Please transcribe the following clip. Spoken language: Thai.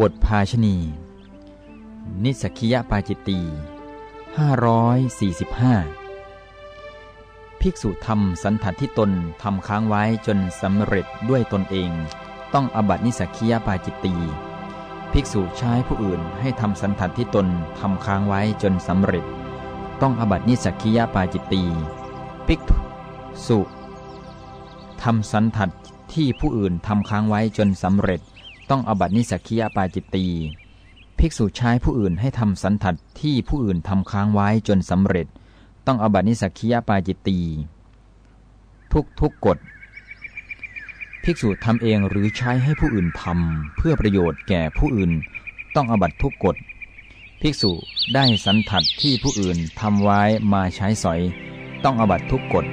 บทภาชนีย์ นิสสัคคิยปาจิตตีย์ 545 ภิกษุทำสันถัตที่ตนทำค้างไว้จนสำเร็จด้วยตนเอง ต้องอาบัตินิสสัคคิยปาจิตตีย์ ภิกษุใช้ผู้อื่นให้ทำสันถัตที่ตนทำค้างไว้จนสำเร็จ ต้องอาบัตินิสสัคคิยปาจิตตีย์ ภิกษุทำสันทัดที่ผู้อื่นทำค้างไว้จนสำเร็จ ต้องอบัตินิสักียปาจิตตีภิกษุใช้ผู้อื่นให้ทำสันทัดที่ผู้อื่นทำค้างไว้จนสำเร็จ ต้องอบัตินิสักียปาจิตตีทุกทุกกฎภิกษุทำเองหรือใช้ให้ผู้อื่นทำเพื่อประโยชน์แก่ผู้อื่น ต้องอบัตทุกกฎภิกษุได้สันทัดที่ผู้อื่นทำไว้มาใช้สอย ต้องอบัตทุกกฎ